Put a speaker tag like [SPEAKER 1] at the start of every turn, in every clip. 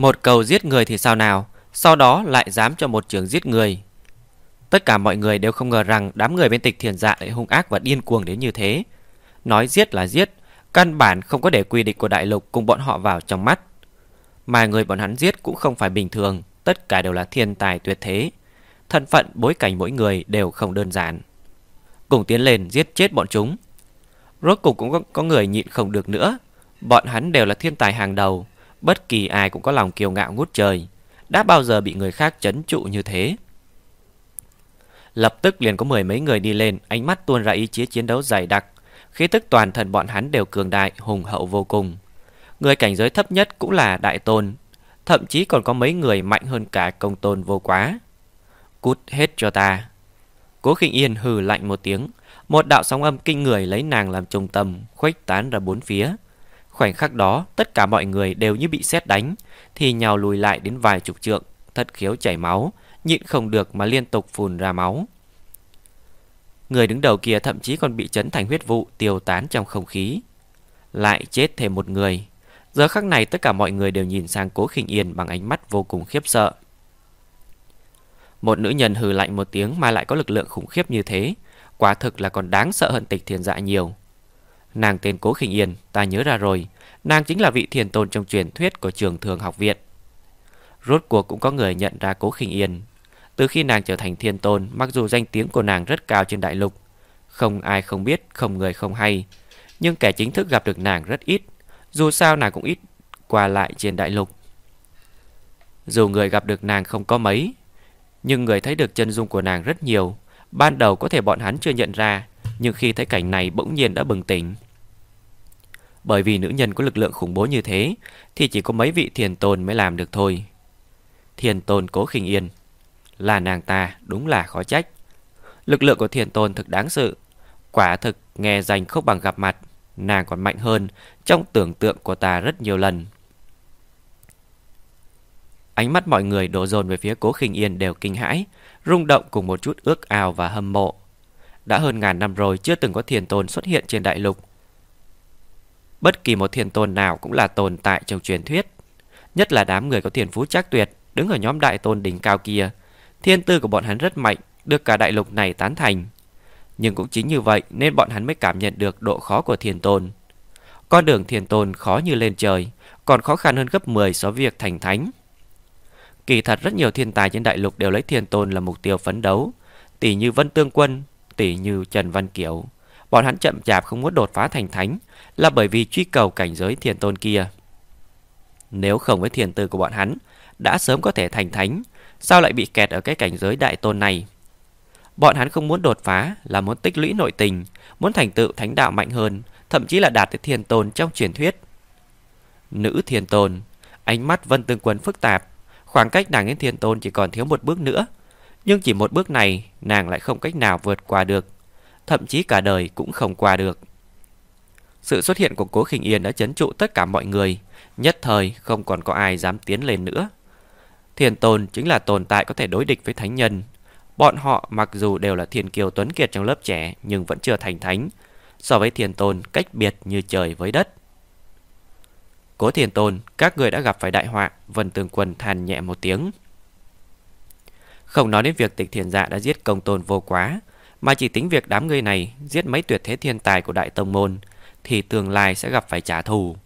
[SPEAKER 1] Một cầu giết người thì sao nào? Sau đó lại dám cho một trường giết người. Tất cả mọi người đều không ngờ rằng Đám người bên tịch thiền dạ lại hung ác và điên cuồng đến như thế. Nói giết là giết Căn bản không có để quy định của đại lục Cùng bọn họ vào trong mắt. Mà người bọn hắn giết cũng không phải bình thường Tất cả đều là thiên tài tuyệt thế. Thân phận bối cảnh mỗi người đều không đơn giản. Cùng tiến lên giết chết bọn chúng. Rốt cục cũng có, có người nhịn không được nữa. Bọn hắn đều là thiên tài hàng đầu. Bất kỳ ai cũng có lòng kiêu ngạo ngút trời. Đã bao giờ bị người khác chấn trụ như thế? Lập tức liền có mười mấy người đi lên, Ánh mắt tuôn ra ý chí chiến đấu dày đặc. Khí tức toàn thân bọn hắn đều cường đại, Hùng hậu vô cùng. Người cảnh giới thấp nhất cũng là đại tôn, Thậm chí còn có mấy người mạnh hơn cả công tôn vô quá. Cút hết cho ta. Cố khinh yên hừ lạnh một tiếng, Một đạo sóng âm kinh người lấy nàng làm trung tâm, Khuếch tán ra bốn phía. Khoảnh khắc đó, tất cả mọi người đều như bị sét đánh, Thì nhào lùi lại đến vài chục trượng, Thất khiếu chảy máu, Nhịn không được mà liên tục phun ra máu. Người đứng đầu kia thậm chí còn bị chấn thành huyết vụ Tiêu tán trong không khí. Lại chết thêm một người. Giờ khắc này tất cả mọi người đều nhìn sang cố khinh yên Bằng ánh mắt vô cùng khiếp sợ. Một nữ nhân hừ lạnh một tiếng Mà lại có lực lượng khủng khiếp như thế, Quả thực là còn đáng sợ hơn tịch thiền dạ nhiều. Nàng tên Cố Khinh Yên, ta nhớ ra rồi, nàng chính là vị thiền tôn trong truyền thuyết của trường thường học viện. Rốt cuộc cũng có người nhận ra Cố Khinh Yên. Từ khi nàng trở thành thiên tôn, mặc dù danh tiếng của nàng rất cao trên đại lục, không ai không biết, không người không hay, nhưng kẻ chính thức gặp được nàng rất ít, dù sao nàng cũng ít qua lại trên đại lục. Dù người gặp được nàng không có mấy, nhưng người thấy được chân dung của nàng rất nhiều, ban đầu có thể bọn hắn chưa nhận ra, nhưng khi thấy cảnh này bỗng nhiên đã bừng tỉnh. Bởi vì nữ nhân có lực lượng khủng bố như thế, Thì chỉ có mấy vị thiền tôn mới làm được thôi. Thiền tôn cố khinh yên. Là nàng ta, đúng là khó trách. Lực lượng của thiền tôn thực đáng sự. Quả thực, nghe danh không bằng gặp mặt, Nàng còn mạnh hơn Trong tưởng tượng của ta rất nhiều lần. Ánh mắt mọi người đổ dồn về phía cố khinh yên đều kinh hãi, Rung động cùng một chút ước ao và hâm mộ đã hơn ngàn năm rồi chưa từng có thiền tôn xuất hiện trên đại lục. Bất kỳ một thiền tôn nào cũng là tồn tại trong truyền thuyết. Nhất là đám người có thiền phú chắc tuyệt, đứng ở nhóm đại tôn đỉnh cao kia. Thiên tư của bọn hắn rất mạnh, được cả đại lục này tán thành. Nhưng cũng chính như vậy nên bọn hắn mới cảm nhận được độ khó của thiền tôn. Con đường thiền tôn khó như lên trời, còn khó khăn hơn gấp 10 so với việc thành thánh. Kỳ thật rất nhiều thiên tài trên đại lục đều lấy thiền tôn là mục tiêu phấn đấu. Tỷ như Vân Tương Quân, tỷ như Trần Văn Kiều. Bọn hắn chậm chạp không muốn đột phá thành thánh là bởi vì truy cầu cảnh giới thiền tôn kia. Nếu không với thiền tư của bọn hắn, đã sớm có thể thành thánh, sao lại bị kẹt ở cái cảnh giới đại tôn này? Bọn hắn không muốn đột phá là muốn tích lũy nội tình, muốn thành tựu thánh đạo mạnh hơn, thậm chí là đạt tới thiền tôn trong truyền thuyết. Nữ thiền tôn, ánh mắt Vân Tương Quân phức tạp, khoảng cách nàng đến thiền tôn chỉ còn thiếu một bước nữa, nhưng chỉ một bước này, nàng lại không cách nào vượt qua được. Thậm chí cả đời cũng không qua được. Sự xuất hiện của cố khinh yên đã chấn trụ tất cả mọi người. Nhất thời, không còn có ai dám tiến lên nữa. Thiền tồn chính là tồn tại có thể đối địch với thánh nhân. Bọn họ mặc dù đều là thiền kiều tuấn kiệt trong lớp trẻ, Nhưng vẫn chưa thành thánh. So với thiền tồn, cách biệt như trời với đất. Cố thiền tồn, Các người đã gặp phải đại họa, Vân tường quân than nhẹ một tiếng không nói đến việc tịch thiền dạ đã giết công tôn vô quá, Mà chỉ tính việc đám người này Giết mấy tuyệt thế thiên tài của đại tông môn, Thì tương lai sẽ gặp phải trả thù.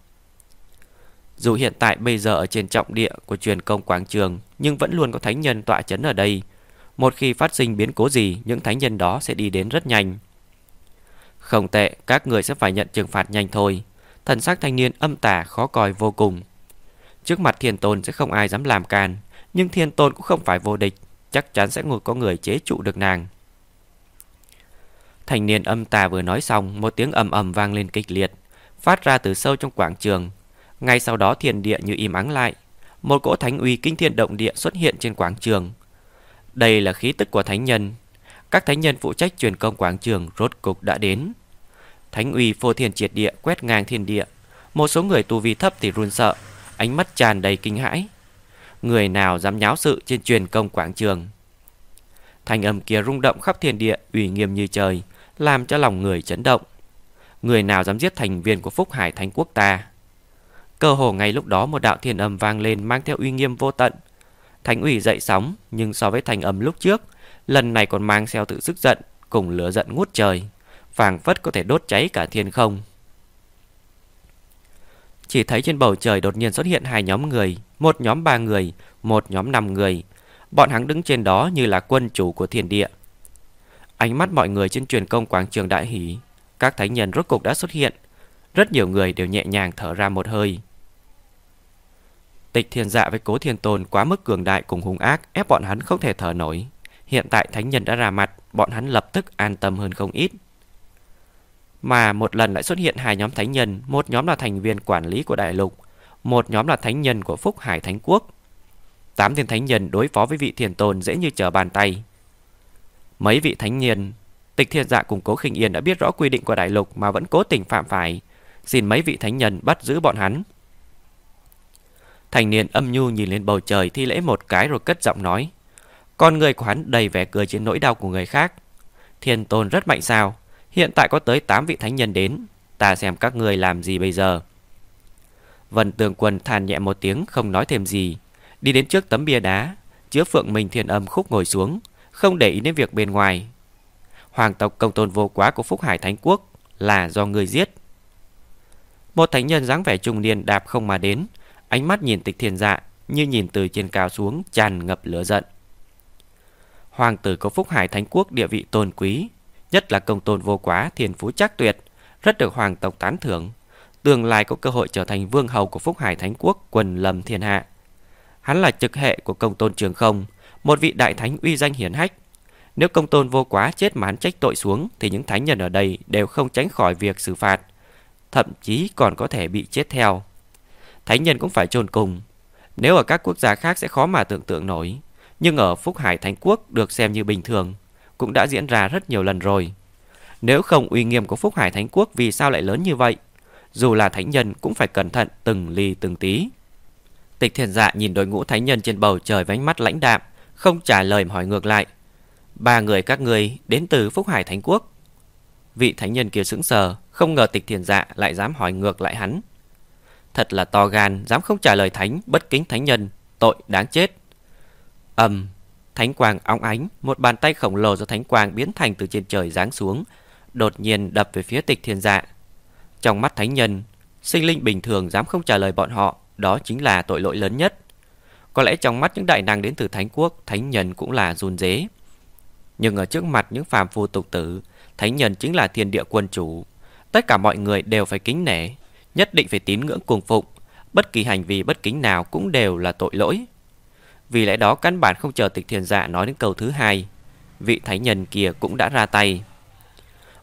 [SPEAKER 1] Dù hiện tại bây giờ ở trên trọng địa của truyền công quảng trường, Nhưng vẫn luôn có thánh nhân tọa chấn ở đây. Một khi phát sinh biến cố gì, Những thánh nhân đó sẽ đi đến rất nhanh. Không tệ, Các người sẽ phải nhận trừng phạt nhanh thôi. Thần sắc thanh niên âm tả khó coi vô cùng. Trước mặt thiên tôn sẽ không ai dám làm can Nhưng thiên tôn cũng không phải vô địch chắc chắn sẽ ngồi có người chế trụ được nàng. Thành niên âm tà vừa nói xong, một tiếng ầm ầm vang lên kịch liệt, phát ra từ sâu trong quảng trường. Ngay sau đó thiên địa như im ắng lại, một cỗ thánh uy kinh thiên động địa xuất hiện trên quảng trường. Đây là khí tức của thánh nhân. Các thánh nhân phụ trách truyền công quảng trường rốt cục đã đến. Thánh uy phô thiên triệt địa quét ngang thiên địa. Một số người tu vi thấp thì run sợ, ánh mắt tràn đầy kinh hãi. Người nào dám nháo sự trên truyền công quảng trường Thanh âm kia rung động khắp thiên địa ủy nghiêm như trời Làm cho lòng người chấn động Người nào dám giết thành viên của Phúc Hải Thánh Quốc ta Cơ hồ ngay lúc đó một đạo thiên âm vang lên mang theo uy nghiêm vô tận. Thánh ủy dậy sóng, nhưng so với thành âm lúc trước, lần này còn mang theo tự sức giận, cùng lửa giận ngút trời, phảng phất có thể đốt cháy cả thiên không. Chỉ thấy trên bầu trời đột nhiên xuất hiện hai nhóm người, một nhóm ba người, một nhóm năm người. Bọn hắn đứng trên đó như là quân chủ của thiên địa. Ánh mắt mọi người trên truyền công quảng trường đại hỷ, các thánh nhân rốt cục đã xuất hiện. Rất nhiều người đều nhẹ nhàng thở ra một hơi. Tịch thiên dạ với cố thiên tôn quá mức cường đại cùng hung ác ép bọn hắn không thể thở nổi. Hiện tại thánh nhân đã ra mặt, bọn hắn lập tức an tâm hơn không ít. Mà một lần lại xuất hiện hai nhóm thánh nhân, một nhóm là thành viên quản lý của đại lục, một nhóm là thánh nhân của Phúc Hải Thánh Quốc. Tám thiên thánh nhân đối phó với vị thiền tôn dễ như trở bàn tay. Mấy vị thánh nhân, tịch thiên dạ cùng cố khinh yên đã biết rõ quy định của đại lục mà vẫn cố tình phạm phải. Xin mấy vị thánh nhân bắt giữ bọn hắn. Thành niên âm nhu nhìn lên bầu trời thi lễ một cái rồi cất giọng nói. Con người của hắn đầy vẻ cười trên nỗi đau của người khác. Thiên tôn rất mạnh sao? Hiện tại có tới 8 vị thánh nhân đến. Ta xem các người làm gì bây giờ. Vân tường quân than nhẹ một tiếng không nói thêm gì. Đi đến trước tấm bia đá. Chứa phượng mình thiên âm khúc ngồi xuống. Không để ý đến việc bên ngoài. Hoàng tộc công tôn vô quá của Phúc Hải Thánh Quốc là do người giết. Một thánh nhân dáng vẻ trung niên đạp không mà đến. Ánh mắt nhìn tịch thiên dạ như nhìn từ trên cao xuống tràn ngập lửa giận. Hoàng tử của Phúc Hải Thánh Quốc địa vị tôn quý, nhất là công tôn vô quá thiền phú chắc tuyệt, rất được hoàng tộc tán thưởng, tương lai có cơ hội trở thành vương hầu của Phúc Hải Thánh Quốc quần lầm thiên hạ. Hắn là trực hệ của công tôn trường không, một vị đại thánh uy danh hiển hách. Nếu công tôn vô quá chết mà hắn trách tội xuống thì những thánh nhân ở đây đều không tránh khỏi việc xử phạt, thậm chí còn có thể bị chết theo. Thánh nhân cũng phải chôn cùng. Nếu ở các quốc gia khác sẽ khó mà tưởng tượng nổi, nhưng ở Phúc Hải Thánh Quốc được xem như bình thường, cũng đã diễn ra rất nhiều lần rồi. Nếu không uy nghiêm của Phúc Hải Thánh Quốc vì sao lại lớn như vậy? Dù là thánh nhân cũng phải cẩn thận từng ly từng tí. Tịch thiền dạ nhìn đội ngũ thánh nhân trên bầu trời với ánh mắt lãnh đạm, không trả lời hỏi ngược lại. Ba người các người đến từ Phúc Hải Thánh Quốc. Vị thánh nhân kia sững sờ, không ngờ tịch thiền dạ lại dám hỏi ngược lại hắn. Thật là to gan, dám không trả lời thánh, bất kính thánh nhân, tội đáng chết. Ầm, thánh quang óng ánh, một bàn tay khổng lồ do thánh quang biến thành từ trên trời giáng xuống, đột nhiên đập về phía tịch thiên dạ. Trong mắt thánh nhân, sinh linh bình thường dám không trả lời bọn họ, đó chính là tội lỗi lớn nhất. Có lẽ trong mắt những đại năng đến từ thánh quốc, thánh nhân cũng là run dế. Nhưng ở trước mặt những phàm phu tục tử, thánh nhân chính là thiên địa quân chủ. Tất cả mọi người đều phải kính nể, nhất định phải tín ngưỡng cuồng phụng, bất kỳ hành vi bất kính nào cũng đều là tội lỗi. Vì lẽ đó căn bản không chờ tịch thiền dạ nói đến câu thứ hai, vị thánh nhân kia cũng đã ra tay.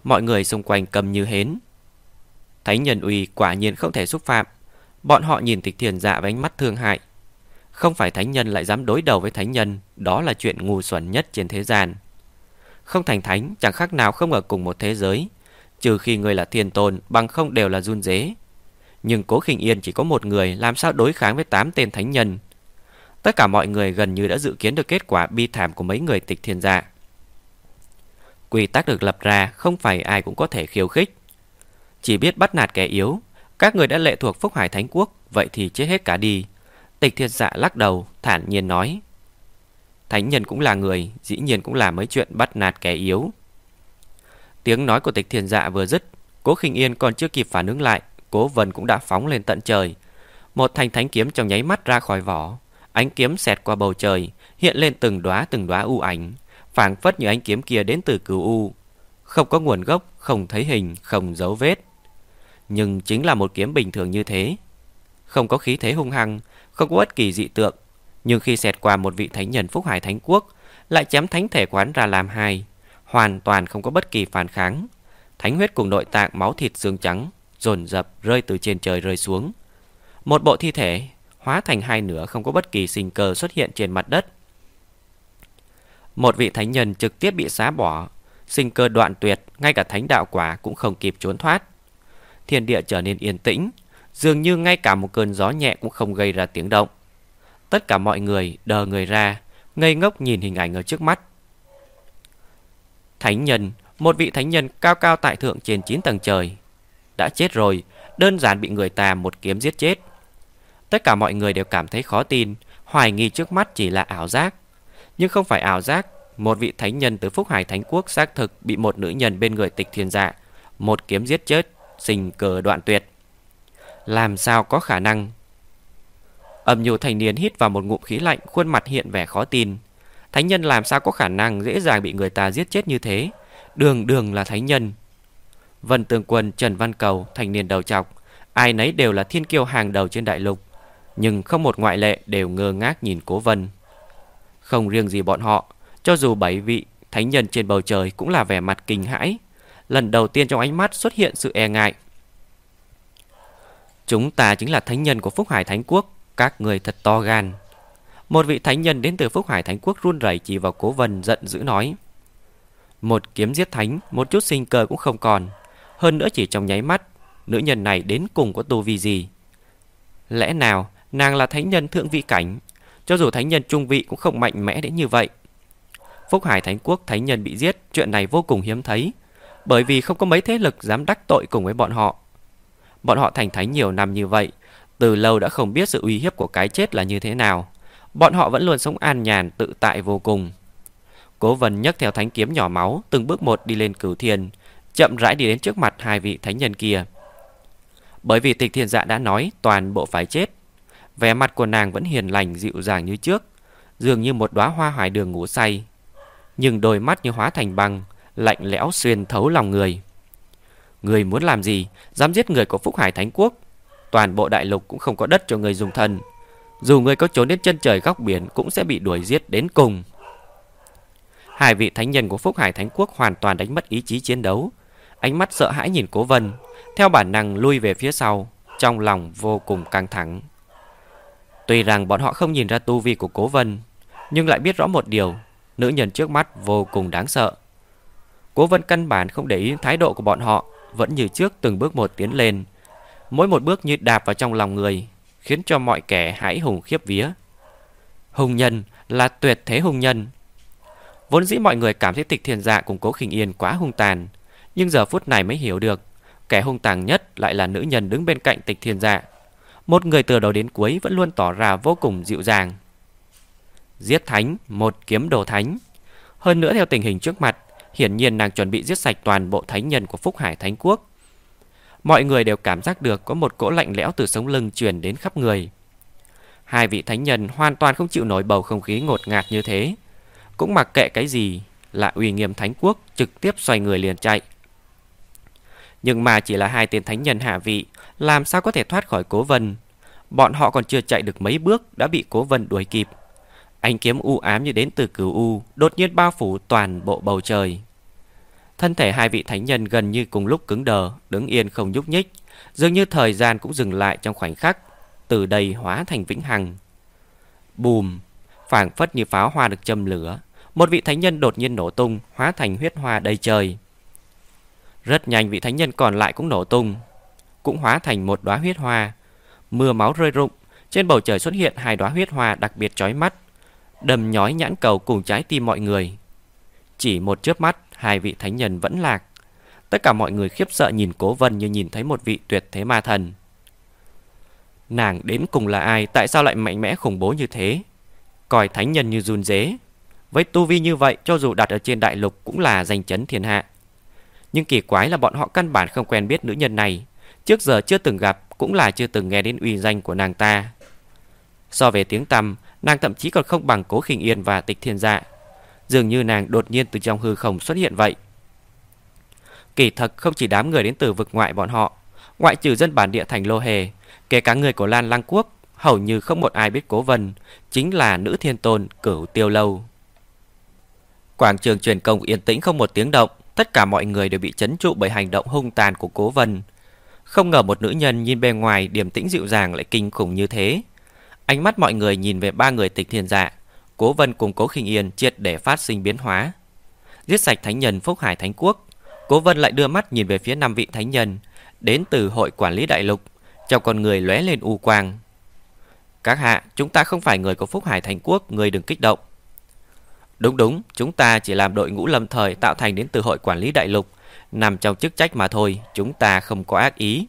[SPEAKER 1] Mọi người xung quanh cầm như hến. Thánh nhân uy quả nhiên không thể xúc phạm. Bọn họ nhìn tịch thiền dạ với ánh mắt thương hại. Không phải thánh nhân lại dám đối đầu với thánh nhân, đó là chuyện ngu xuẩn nhất trên thế gian. Không thành thánh chẳng khác nào không ở cùng một thế giới, trừ khi người là thiên tôn bằng không đều là run dế. Nhưng Cố Khinh Yên chỉ có một người làm sao đối kháng với tám tên thánh nhân. Tất cả mọi người gần như đã dự kiến được kết quả bi thảm của mấy người tịch thiên dạ Quy tắc được lập ra không phải ai cũng có thể khiêu khích. Chỉ biết bắt nạt kẻ yếu, các người đã lệ thuộc Phúc Hải Thánh Quốc, vậy thì chết hết cả đi. Tịch thiên dạ lắc đầu, thản nhiên nói. Thánh nhân cũng là người, dĩ nhiên cũng là mấy chuyện bắt nạt kẻ yếu. Tiếng nói của tịch thiên dạ vừa dứt, cố khinh yên còn chưa kịp phản ứng lại, cố vân cũng đã phóng lên tận trời. Một thanh thánh kiếm trong nháy mắt ra khỏi vỏ, ánh kiếm xẹt qua bầu trời, hiện lên từng đóa từng đóa u ảnh, phảng phất như ánh kiếm kia đến từ cửu u, không có nguồn gốc, không thấy hình, không dấu vết. Nhưng chính là một kiếm bình thường như thế, không có khí thế hung hăng, không có bất kỳ dị tượng, nhưng khi xẹt qua một vị thánh nhân Phúc Hải Thánh Quốc, lại chém thánh thể quán ra làm hai, hoàn toàn không có bất kỳ phản kháng. Thánh huyết cùng nội tạng máu thịt xương trắng dồn dập rơi từ trên trời rơi xuống. Một bộ thi thể hóa thành hai nửa không có bất kỳ sinh cơ xuất hiện trên mặt đất. Một vị thánh nhân trực tiếp bị xá bỏ, sinh cơ đoạn tuyệt, ngay cả thánh đạo quả cũng không kịp trốn thoát. Thiên địa trở nên yên tĩnh, dường như ngay cả một cơn gió nhẹ cũng không gây ra tiếng động. Tất cả mọi người đờ người ra, ngây ngốc nhìn hình ảnh ở trước mắt. Thánh nhân, một vị thánh nhân cao cao tại thượng trên 9 tầng trời. Đã chết rồi, đơn giản bị người ta một kiếm giết chết. Tất cả mọi người đều cảm thấy khó tin Hoài nghi trước mắt chỉ là ảo giác. Nhưng không phải ảo giác Một vị thánh nhân từ Phúc Hải Thánh Quốc xác thực Bị một nữ nhân bên người tịch thiên dạ Một kiếm giết chết Sinh cờ đoạn tuyệt. Làm sao có khả năng? Âm nhu thành niên hít vào một ngụm khí lạnh Khuôn mặt hiện vẻ khó tin. Thánh nhân làm sao có khả năng dễ dàng bị người ta giết chết như thế? Đường đường là thánh nhân. Vân tường Quân, Trần Văn Cầu, thành niên đầu trọc Ai nấy đều là thiên kiêu hàng đầu trên đại lục. Nhưng không một ngoại lệ đều ngơ ngác nhìn cố vân. Không riêng gì bọn họ, Cho dù bảy vị thánh nhân trên bầu trời Cũng là vẻ mặt kinh hãi. Lần đầu tiên trong ánh mắt xuất hiện sự e ngại. Chúng ta chính là thánh nhân của Phúc Hải Thánh Quốc, Các người thật to gan. Một vị thánh nhân đến từ Phúc Hải Thánh Quốc run rẩy chỉ vào cố vân giận dữ nói, Một kiếm giết thánh, Một chút sinh cơ cũng không còn. Hơn nữa chỉ trong nháy mắt, Nữ nhân này đến cùng có tu vi gì? Lẽ nào nàng là thánh nhân thượng vị cảnh. Cho dù thánh nhân trung vị cũng không mạnh mẽ đến như vậy. Phúc Hải Thánh Quốc thánh nhân bị giết, Chuyện này vô cùng hiếm thấy, Bởi vì không có mấy thế lực dám đắc tội cùng với bọn họ. Bọn họ thành thánh nhiều năm như vậy, Từ lâu đã không biết sự uy hiếp của cái chết là như thế nào. Bọn họ vẫn luôn sống an nhàn, tự tại vô cùng. Cố vân nhấc theo thánh kiếm nhỏ máu, Từng bước một đi lên cửu thiên, Chậm rãi đi đến trước mặt hai vị thánh nhân kia. Bởi vì tịch thiên dạ đã nói toàn bộ phải chết Vẻ mặt của nàng vẫn hiền lành, dịu dàng như trước, Dường như một đóa hoa hoài đường ngủ say. Nhưng đôi mắt như hóa thành băng, Lạnh lẽo xuyên thấu lòng người. Người muốn làm gì? Dám giết người của Phúc Hải Thánh Quốc. Toàn bộ đại lục cũng không có đất cho người dùng thân. Dù người có trốn đến chân trời góc biển Cũng sẽ bị đuổi giết đến cùng. Hai vị thánh nhân của Phúc Hải Thánh Quốc Hoàn toàn đánh mất ý chí chiến đấu. Ánh mắt sợ hãi nhìn cố vân, theo bản năng lui về phía sau, Trong lòng vô cùng căng thẳng. Tuy rằng bọn họ không nhìn ra tu vi của cố vân, Nhưng lại biết rõ một điều, Nữ nhân trước mắt vô cùng đáng sợ. Cố vân căn bản không để ý thái độ của bọn họ, Vẫn như trước từng bước một tiến lên. Mỗi một bước như đạp vào trong lòng người, Khiến cho mọi kẻ hãi hùng khiếp vía. Hùng nhân là tuyệt thế hùng nhân. Vốn dĩ mọi người cảm thấy tịch thiền dạ cùng cố khinh yên quá hung tàn, Nhưng giờ phút này mới hiểu được, Kẻ hung tàn nhất lại là nữ nhân đứng bên cạnh tịch thiền dạ. Một người từ đầu đến cuối vẫn luôn tỏ ra vô cùng dịu dàng. Giết thánh, một kiếm đồ thánh. Hơn nữa theo tình hình trước mặt Hiển nhiên nàng chuẩn bị giết sạch toàn bộ thánh nhân của Phúc Hải Thánh Quốc. Mọi người đều cảm giác được có một cỗ lạnh lẽo từ sống lưng truyền đến khắp người. Hai vị thánh nhân hoàn toàn không chịu nổi bầu không khí ngột ngạt như thế. Cũng mặc kệ cái gì là uy nghiêm thánh quốc trực tiếp xoay người liền chạy nhưng mà chỉ là hai tên thánh nhân hạ vị, Làm sao có thể thoát khỏi cố vân? Bọn họ còn chưa chạy được mấy bước Đã bị cố vân đuổi kịp. Ánh kiếm u ám như đến từ cửu u, Đột nhiên bao phủ toàn bộ bầu trời. Thân thể hai vị thánh nhân gần như cùng lúc cứng đờ, Đứng yên không nhúc nhích. Dường như thời gian cũng dừng lại trong khoảnh khắc, Từ đây hóa thành vĩnh hằng. Bùm! Phảng phất như pháo hoa được châm lửa, Một vị thánh nhân đột nhiên nổ tung, Hóa thành huyết hoa đầy trời rất nhanh vị thánh nhân còn lại cũng nổ tung, Cũng hóa thành một đóa huyết hoa. Mưa máu rơi rụng, Trên bầu trời xuất hiện hai đóa huyết hoa đặc biệt chói mắt, Đầm nhói nhãn cầu cùng trái tim mọi người. Chỉ một chớp mắt, Hai vị thánh nhân vẫn lạc. Tất cả mọi người khiếp sợ nhìn cố vân Như nhìn thấy một vị tuyệt thế ma thần. Nàng đến cùng là ai? Tại sao lại mạnh mẽ khủng bố như thế? Coi thánh nhân như run dế Với tu vi như vậy, Cho dù đặt ở trên đại lục Cũng là danh chấn thiên hạ nhưng kỳ quái là bọn họ căn bản không quen biết nữ nhân này. Trước giờ chưa từng gặp, Cũng là chưa từng nghe đến uy danh của nàng ta. So về tiếng tăm, Nàng thậm chí còn không bằng cố khinh yên và tịch thiên dạ. Dường như nàng đột nhiên từ trong hư không xuất hiện vậy. Kỳ thật không chỉ đám người đến từ vực ngoại bọn họ, Ngoại trừ dân bản địa thành Lô Hề, Kể cả người của Lan Lăng Quốc, Hầu như không một ai biết cố vân, Chính là nữ thiên tôn cửu tiêu lâu. Quảng trường truyền công yên tĩnh không một tiếng động. Tất cả mọi người đều bị chấn trụ bởi hành động hung tàn của cố vân. Không ngờ một nữ nhân nhìn bề ngoài điềm tĩnh dịu dàng lại kinh khủng như thế. Ánh mắt mọi người nhìn về ba người tịch thiên dạ Cố vân cùng cố khinh yên triệt để phát sinh biến hóa. Giết sạch thánh nhân Phúc Hải Thánh Quốc, Cố vân lại đưa mắt nhìn về phía năm vị thánh nhân, Đến từ hội quản lý đại lục, Trong con người lóe lên u quang. Các hạ, chúng ta không phải người của Phúc Hải Thánh Quốc, Người đừng kích động. Đúng đúng, chúng ta chỉ làm đội ngũ lâm thời tạo thành đến từ hội quản lý đại lục, nằm trong chức trách mà thôi, chúng ta không có ác ý.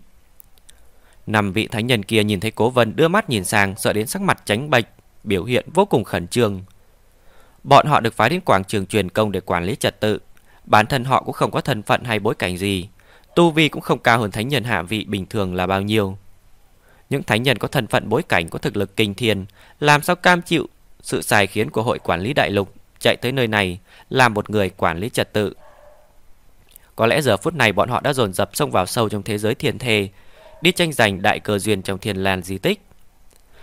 [SPEAKER 1] Năm vị thánh nhân kia nhìn thấy Cố Vân đưa mắt nhìn sang sợ đến sắc mặt tránh bệch, biểu hiện vô cùng khẩn trương. Bọn họ được phái đến quảng trường truyền công để quản lý trật tự. Bản thân họ cũng không có thân phận hay bối cảnh gì. Tu vi cũng không cao hơn thánh nhân hạ vị bình thường là bao nhiêu. Những thánh nhân có thân phận bối cảnh có thực lực kinh thiên, làm sao cam chịu sự sai khiến của hội quản lý đại lục chạy tới nơi này làm một người quản lý trật tự. Có lẽ giờ phút này bọn họ đã dồn dập xông vào sâu trong thế giới thiền thề, đi tranh giành đại cơ duyên trong thiên làn di tích.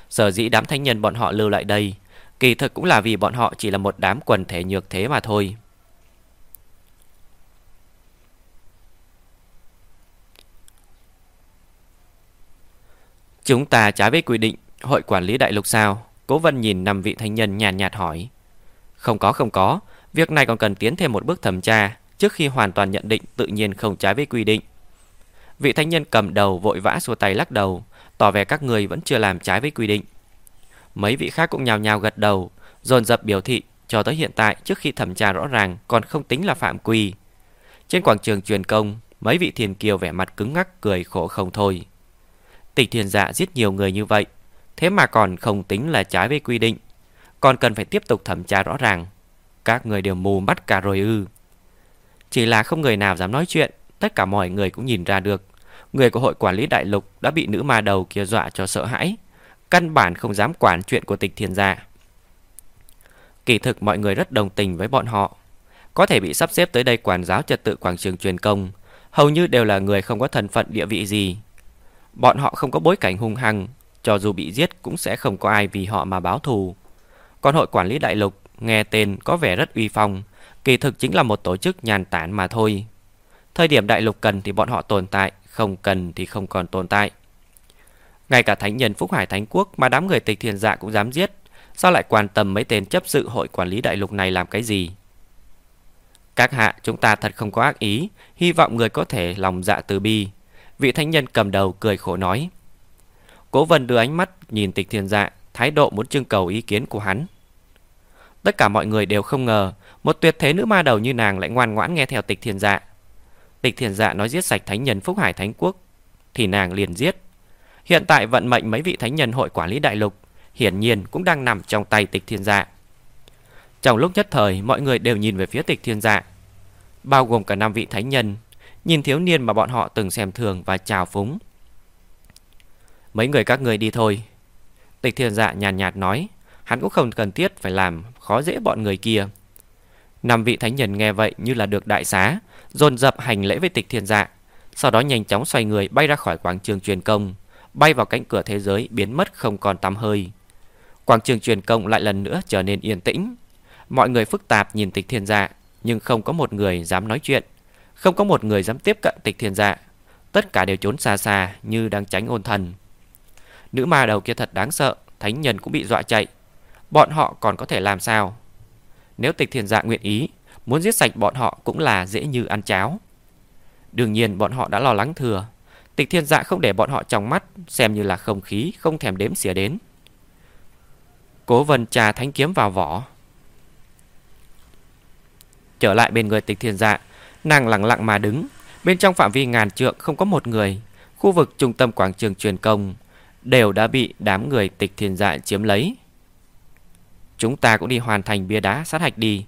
[SPEAKER 1] Sở dĩ đám thanh nhân bọn họ lưu lại đây, kỳ thực cũng là vì bọn họ chỉ là một đám quần thể nhược thế mà thôi. Chúng ta trái với quy định hội quản lý đại lục sao? Cố Vân nhìn năm vị thanh nhân nhàn nhạt, nhạt hỏi. Không có không có, việc này còn cần tiến thêm một bước thẩm tra trước khi hoàn toàn nhận định tự nhiên không trái với quy định. Vị thanh nhân cầm đầu vội vã xua tay lắc đầu, tỏ vẻ các người vẫn chưa làm trái với quy định. Mấy vị khác cũng nhào nhào gật đầu, dồn dập biểu thị cho tới hiện tại trước khi thẩm tra rõ ràng còn không tính là phạm quy. Trên quảng trường truyền công, mấy vị thiền kiều vẻ mặt cứng ngắc cười khổ không thôi. Tịch thiền dạ giết nhiều người như vậy, thế mà còn không tính là trái với quy định, còn cần phải tiếp tục thẩm tra rõ ràng. Các người đều mù mắt cả rồi ư. Chỉ là không người nào dám nói chuyện, tất cả mọi người cũng nhìn ra được. Người của hội quản lý đại lục đã bị nữ ma đầu kia dọa cho sợ hãi, căn bản không dám quản chuyện của tịch thiền gia. Kỳ thực mọi người rất đồng tình với bọn họ. Có thể bị sắp xếp tới đây quản giáo trật tự quảng trường truyền công, hầu như đều là người không có thân phận địa vị gì. Bọn họ không có bối cảnh hung hăng, cho dù bị giết cũng sẽ không có ai vì họ mà báo thù. Còn hội quản lý đại lục nghe tên có vẻ rất uy phong, kỳ thực chính là một tổ chức nhàn tản mà thôi. Thời điểm đại lục cần thì bọn họ tồn tại, không cần thì không còn tồn tại. Ngay cả thánh nhân Phúc Hải Thánh Quốc mà đám người tịch thiền dạ cũng dám giết, sao lại quan tâm mấy tên chấp sự hội quản lý đại lục này làm cái gì? Các hạ, chúng ta thật không có ác ý, hy vọng người có thể lòng dạ từ bi. Vị thánh nhân cầm đầu cười khổ nói. Cố vân đưa ánh mắt nhìn tịch thiền dạ, thái độ muốn trưng cầu ý kiến của hắn. Tất cả mọi người đều không ngờ một tuyệt thế nữ ma đầu như nàng lại ngoan ngoãn nghe theo tịch thiền dạ. Tịch thiền dạ nói giết sạch thánh nhân Phúc Hải Thánh Quốc thì nàng liền giết. Hiện tại vận mệnh mấy vị thánh nhân hội quản lý đại lục hiển nhiên cũng đang nằm trong tay tịch thiên dạ. Trong lúc nhất thời mọi người đều nhìn về phía tịch thiên dạ, bao gồm cả năm vị thánh nhân, nhìn thiếu niên mà bọn họ từng xem thường và chào phúng. Mấy người các người đi thôi. Tịch thiên dạ nhàn nhạt, nhạt nói, hắn cũng không cần thiết phải làm khó dễ bọn người kia. Năm vị thánh nhân nghe vậy như là được đại xá, dồn dập hành lễ với tịch thiên dạ, sau đó nhanh chóng xoay người bay ra khỏi quảng trường truyền công, bay vào cánh cửa thế giới biến mất không còn tăm hơi. Quảng trường truyền công lại lần nữa trở nên yên tĩnh. Mọi người phức tạp nhìn tịch thiên dạ, nhưng không có một người dám nói chuyện, không có một người dám tiếp cận tịch thiên dạ. Tất cả đều trốn xa xa như đang tránh ôn thần. Nữ ma đầu kia thật đáng sợ, thánh nhân cũng bị dọa chạy. Bọn họ còn có thể làm sao? Nếu tịch thiên dạ nguyện ý, muốn giết sạch bọn họ cũng là dễ như ăn cháo. Đương nhiên bọn họ đã lo lắng thừa. Tịch thiên dạ không để bọn họ trong mắt, xem như là không khí, không thèm đếm xỉa đến. Cố vân trà thánh kiếm vào vỏ. Trở lại bên người tịch thiên dạ, nàng lặng lặng mà đứng. Bên trong phạm vi ngàn trượng không có một người. Khu vực trung tâm quảng trường truyền công đều đã bị đám người tịch thiên dạ chiếm lấy. Chúng ta cũng đi hoàn thành bia đá sát hạch đi.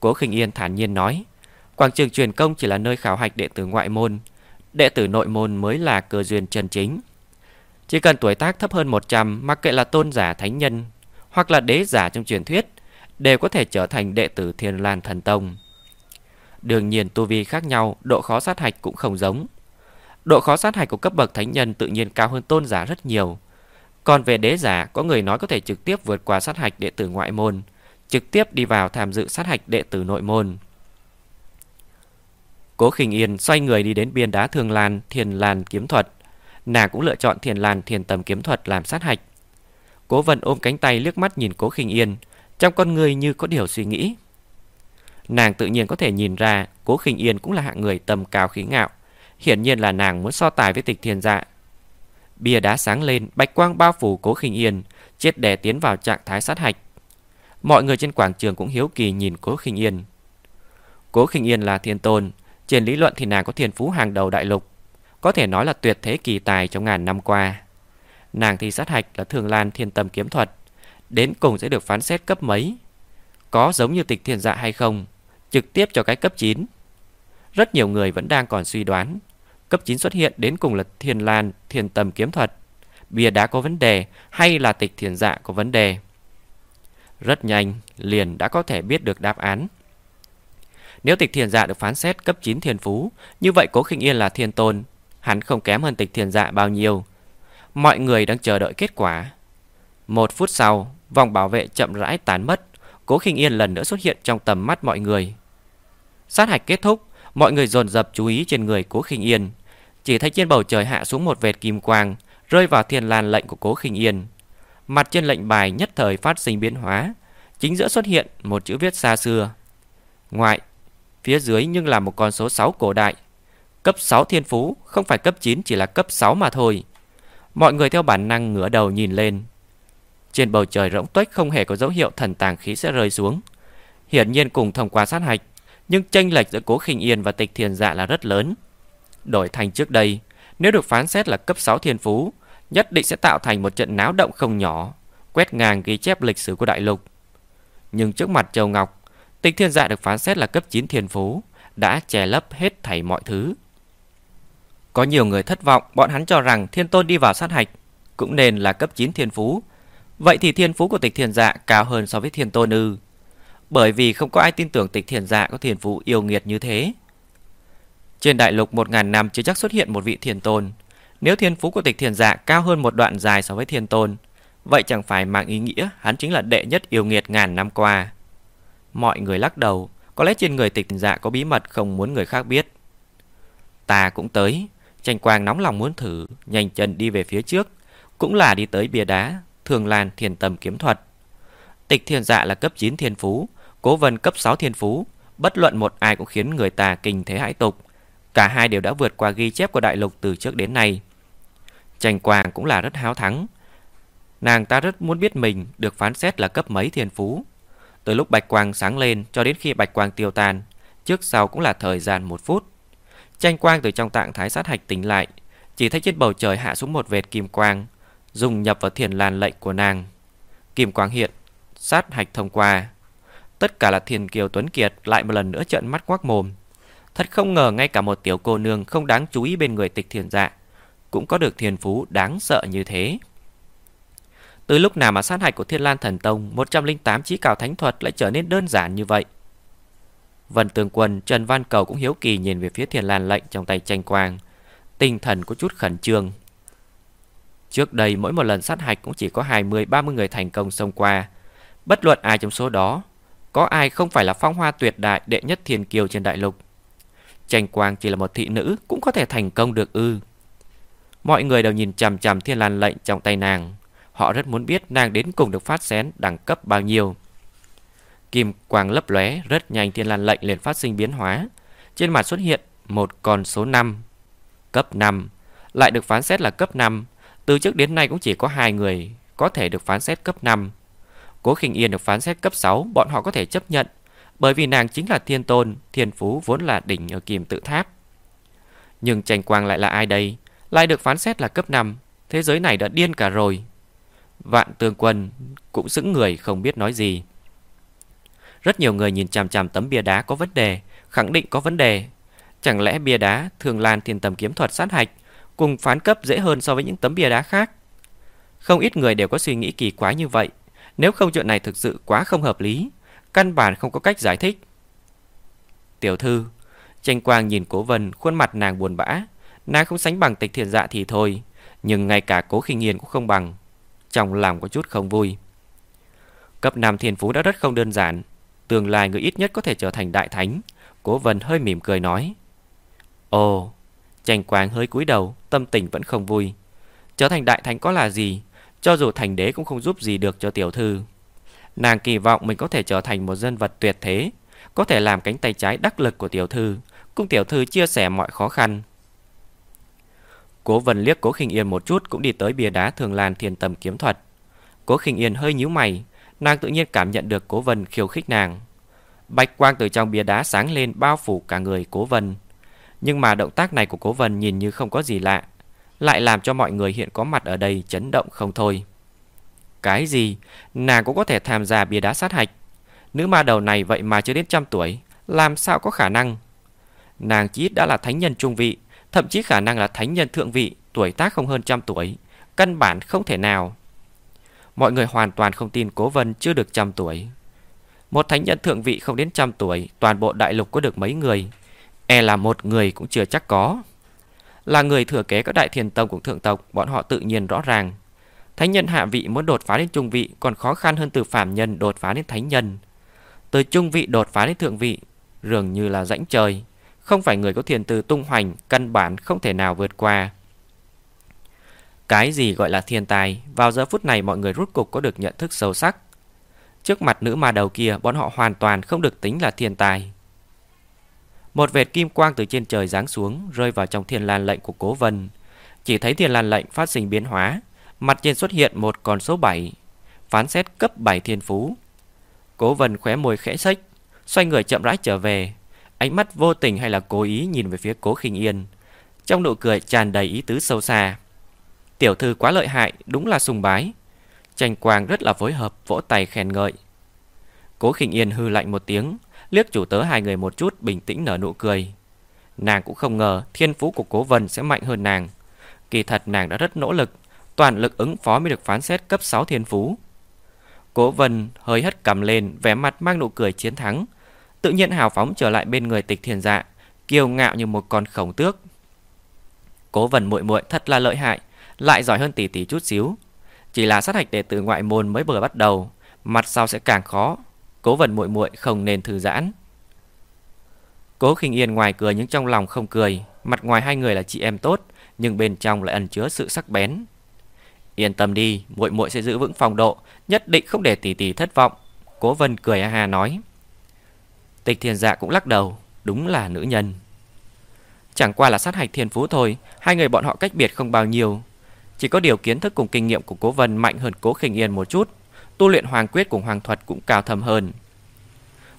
[SPEAKER 1] Cố khinh yên thản nhiên nói. Quảng trường truyền công chỉ là nơi khảo hạch đệ tử ngoại môn. Đệ tử nội môn mới là cơ duyên chân chính. Chỉ cần tuổi tác thấp hơn 100 mặc kệ là tôn giả thánh nhân hoặc là đế giả trong truyền thuyết đều có thể trở thành đệ tử Thiên Lan Thần Tông. Đương nhiên tu vi khác nhau, độ khó sát hạch cũng không giống. Độ khó sát hạch của cấp bậc thánh nhân tự nhiên cao hơn tôn giả rất nhiều. Còn về đế giả, có người nói có thể trực tiếp vượt qua sát hạch đệ tử ngoại môn, trực tiếp đi vào tham dự sát hạch đệ tử nội môn. Cố Khinh Yên xoay người đi đến biên đá Thường Lan, Thiền Lan kiếm thuật. Nàng cũng lựa chọn Thiền Lan Thiền Tầm kiếm thuật làm sát hạch. Cố Vân ôm cánh tay liếc mắt nhìn Cố Khinh Yên, trong con người như có điều suy nghĩ. Nàng tự nhiên có thể nhìn ra Cố Khinh Yên cũng là hạng người tầm cao khí ngạo, hiển nhiên là nàng muốn so tài với Tịch Thiên Dạ. Bia đá sáng lên, bạch quang bao phủ Cố Khinh Yên, chết đè tiến vào trạng thái sát hạch. Mọi người trên quảng trường cũng hiếu kỳ nhìn Cố Khinh Yên. Cố Khinh Yên là thiên tôn, trên lý luận thì nàng có thiên phú hàng đầu đại lục, có thể nói là tuyệt thế kỳ tài trong ngàn năm qua. Nàng thi sát hạch là thường lan thiên tâm kiếm thuật, đến cùng sẽ được phán xét cấp mấy. Có giống như tịch thiên dạ hay không, trực tiếp cho cái cấp 9. Rất nhiều người vẫn đang còn suy đoán, cấp 9 xuất hiện đến cùng là thiền lan thiền tầm kiếm thuật, bia đá có vấn đề hay là tịch thiền dạ có vấn đề. Rất nhanh, liền đã có thể biết được đáp án. Nếu tịch thiền dạ được phán xét cấp 9 thiền phú, như vậy cố khinh yên là thiên tôn. Hắn không kém hơn tịch thiền dạ bao nhiêu. Mọi người đang chờ đợi kết quả. Một phút sau, vòng bảo vệ chậm rãi tán mất. Cố khinh yên lần nữa xuất hiện trong tầm mắt mọi người. Sát hạch kết thúc, mọi người dồn dập chú ý trên người cố khinh yên. Chỉ thấy trên bầu trời hạ xuống một vệt kim quang, rơi vào thiên lan lệnh của cố khinh yên. Mặt trên lệnh bài nhất thời phát sinh biến hóa, chính giữa xuất hiện một chữ viết xa xưa. Ngoại Phía dưới nhưng là một con số 6 cổ đại. Cấp 6 thiên phú, không phải cấp 9 chỉ là cấp 6 mà thôi. Mọi người theo bản năng ngửa đầu nhìn lên. Trên bầu trời rỗng tuếch không hề có dấu hiệu thần tàng khí sẽ rơi xuống. Hiển nhiên cùng thông qua sát hạch, nhưng chênh lệch giữa Cố Khinh Yên và Tịch Thiền Dạ là rất lớn. Đổi thành trước đây, nếu được phán xét là cấp 6 thiên phú, nhất định sẽ tạo thành một trận náo động không nhỏ, quét ngang ghi chép lịch sử của đại lục. Nhưng trước mặt Châu Ngọc, Tịch thiên dạ được phán xét là cấp 9 thiên phú, đã che lấp hết thảy mọi thứ. Có nhiều người thất vọng, bọn hắn cho rằng thiên tôn đi vào sát hạch cũng nên là cấp 9 thiên phú. Vậy thì thiên phú của tịch thiên dạ cao hơn so với thiên tôn ư. Bởi vì không có ai tin tưởng tịch thiền dạ có thiền phú yêu nghiệt như thế. Trên đại lục 1.000 năm chưa chắc xuất hiện một vị thiền tôn. Nếu thiên phú của tịch thiền dạ cao hơn một đoạn dài so với thiên tôn, vậy chẳng phải mang ý nghĩa hắn chính là đệ nhất yêu nghiệt ngàn năm qua. Mọi người lắc đầu Có lẽ trên người tịch thiền dạ có bí mật không muốn người khác biết Ta cũng tới Tranh quang nóng lòng muốn thử Nhanh chân đi về phía trước Cũng là đi tới bia đá Thường Lan thiền tầm kiếm thuật Tịch thiền dạ là cấp 9 thiên phú Cố vân cấp 6 thiên phú Bất luận một ai cũng khiến người ta kinh thế hãi tục Cả hai đều đã vượt qua ghi chép của đại lục từ trước đến nay Tranh quang cũng là rất háo thắng Nàng ta rất muốn biết mình được phán xét là cấp mấy thiên phú từ lúc bạch quang sáng lên cho đến khi bạch quang tiêu tan, trước sau cũng là thời gian một phút. Tranh quang từ trong tạng thái sát hạch tỉnh lại, chỉ thấy trên bầu trời hạ xuống một vệt kim quang, dùng nhập vào thiền làn lệnh của nàng. Kim quang hiện, sát hạch thông qua. Tất cả là thiền kiều Tuấn Kiệt lại một lần nữa trợn mắt quắc mồm. Thật không ngờ ngay cả một tiểu cô nương không đáng chú ý bên người tịch thiền dạ, cũng có được thiền phú đáng sợ như thế. Từ lúc nào mà sát hạch của Thiên Lan Thần Tông 108 trí cào thánh thuật lại trở nên đơn giản như vậy? Vân Tường Quân, Trần Văn Cầu cũng hiếu kỳ nhìn về phía Thiên Lan lệnh trong tay tranh quang. Tinh thần có chút khẩn trương. Trước đây mỗi một lần sát hạch cũng chỉ có 20-30 người thành công xông qua. Bất luận ai trong số đó, có ai không phải là phong hoa tuyệt đại đệ nhất thiên kiều trên đại lục. Tranh quang chỉ là một thị nữ cũng có thể thành công được ư. Mọi người đều nhìn chằm chằm thiên lan lệnh trong tay nàng. Họ rất muốn biết nàng đến cùng được phát xén đẳng cấp bao nhiêu. Kim quang lấp lóe, rất nhanh thiên lan lệnh liền phát sinh biến hóa. Trên mặt xuất hiện một con số 5. Cấp 5. Lại được phán xét là cấp 5. Từ trước đến nay cũng chỉ có hai người có thể được phán xét cấp 5. Cố khinh yên được phán xét cấp 6, bọn họ có thể chấp nhận. Bởi vì nàng chính là thiên tôn, thiên phú vốn là đỉnh ở kim tự tháp. Nhưng tranh quang lại là ai đây? Lại được phán xét là cấp 5. Thế giới này đã điên cả rồi. Vạn Tường quân cũng sững người không biết nói gì. Rất nhiều người nhìn chằm chằm tấm bia đá có vấn đề, khẳng định có vấn đề. Chẳng lẽ bia đá thường lan thiên tầm kiếm thuật sát hạch cùng phán cấp dễ hơn so với những tấm bia đá khác? Không ít người đều có suy nghĩ kỳ quái như vậy. Nếu không chuyện này thực sự quá không hợp lý, căn bản không có cách giải thích. Tiểu thư, tranh quang nhìn cố vân, khuôn mặt nàng buồn bã. Nàng không sánh bằng tịch thiền dạ thì thôi, nhưng ngay cả cố khinh nghiền cũng không bằng trong lòng có chút không vui. Cấp 5 thiên phú đã rất không đơn giản, tương lai người ít nhất có thể trở thành đại thánh. Cố Vân hơi mỉm cười nói. Ồ, tranh quang hơi cúi đầu, tâm tình vẫn không vui. Trở thành đại thánh có là gì? Cho dù thành đế cũng không giúp gì được cho tiểu thư. Nàng kỳ vọng mình có thể trở thành một dân vật tuyệt thế, có thể làm cánh tay trái đắc lực của tiểu thư, cùng tiểu thư chia sẻ mọi khó khăn. Cố Vân liếc Cố Khinh Yên một chút cũng đi tới bia đá Thường Lan Thiên Tầm kiếm thuật. Cố Khinh Yên hơi nhíu mày, nàng tự nhiên cảm nhận được Cố Vân khiêu khích nàng. Bạch quang từ trong bia đá sáng lên bao phủ cả người Cố Vân. Nhưng mà động tác này của Cố Vân nhìn như không có gì lạ lại làm cho mọi người hiện có mặt ở đây chấn động không thôi. Cái gì? Nàng cũng có thể tham gia bia đá sát hạch. Nữ ma đầu này vậy mà chưa đến trăm tuổi, Làm sao có khả năng? Nàng chí đã là thánh nhân trung vị, Thậm chí khả năng là thánh nhân thượng vị, Tuổi tác không hơn trăm tuổi, Căn bản không thể nào. Mọi người hoàn toàn không tin Cố Vân chưa được trăm tuổi. Một thánh nhân thượng vị không đến trăm tuổi, Toàn bộ đại lục có được mấy người? E là một người cũng chưa chắc có. Là người thừa kế các đại thiền tông của thượng tộc, Bọn họ tự nhiên rõ ràng. Thánh nhân hạ vị muốn đột phá đến trung vị, Còn khó khăn hơn từ phạm nhân đột phá đến thánh nhân. Từ trung vị đột phá đến thượng vị, Dường như là rãnh trời. Không phải người có thiền từ tung hoành, Căn bản không thể nào vượt qua. Cái gì gọi là thiên tài? Vào giờ phút này mọi người rút cục có được nhận thức sâu sắc. Trước mặt nữ ma đầu kia, Bọn họ hoàn toàn không được tính là thiên tài một vệt kim quang từ trên trời giáng xuống, Rơi vào trong thiên lan lệnh của cố vân. Chỉ thấy thiên lan lệnh phát sinh biến hóa, Mặt trên xuất hiện một con số 7 Phán xét cấp 7 thiên phú. Cố vân khóe môi khẽ xách Xoay người chậm rãi trở về. Ánh mắt vô tình hay là cố ý nhìn về phía cố khinh yên. Trong nụ cười tràn đầy ý tứ sâu xa. Tiểu thư quá lợi hại, Đúng là sùng bái. Tranh quang rất là phối hợp, Vỗ tay khen ngợi. Cố khinh yên hư lạnh một tiếng Liếc chủ tớ hai người một chút, bình tĩnh nở nụ cười. Nàng cũng không ngờ thiên phú của cố vân sẽ mạnh hơn nàng. Kỳ thật nàng đã rất nỗ lực, Toàn lực ứng phó mới được phán xét cấp 6 thiên phú. Cố vân hơi hất cầm lên, vẻ mặt mang nụ cười chiến thắng. Tự nhiên hào phóng trở lại bên người tịch thiền dạ Kiêu ngạo như một con khổng tước. Cố vân muội muội thật là lợi hại, Lại giỏi hơn tỷ tỷ chút xíu. Chỉ là sát hạch đệ tử ngoại môn mới vừa bắt đầu, Mặt sau sẽ càng khó. Cố vân muội muội không nên thư giãn. Cố khinh yên ngoài cười nhưng trong lòng không cười. Mặt ngoài hai người là chị em tốt, Nhưng bên trong lại ẩn chứa sự sắc bén. Yên tâm đi, muội muội sẽ giữ vững phong độ, Nhất định không để tỷ tỷ thất vọng. Cố vân cười ha ha nói. Tịch Thiên dạ cũng lắc đầu, Đúng là nữ nhân. Chẳng qua là sát hạch thiên phú thôi, Hai người bọn họ cách biệt không bao nhiêu. Chỉ có điều kiến thức cùng kinh nghiệm của cố vân Mạnh hơn cố khinh yên một chút tu luyện hoàng quyết cùng hoàng thuật cũng cao thầm hơn.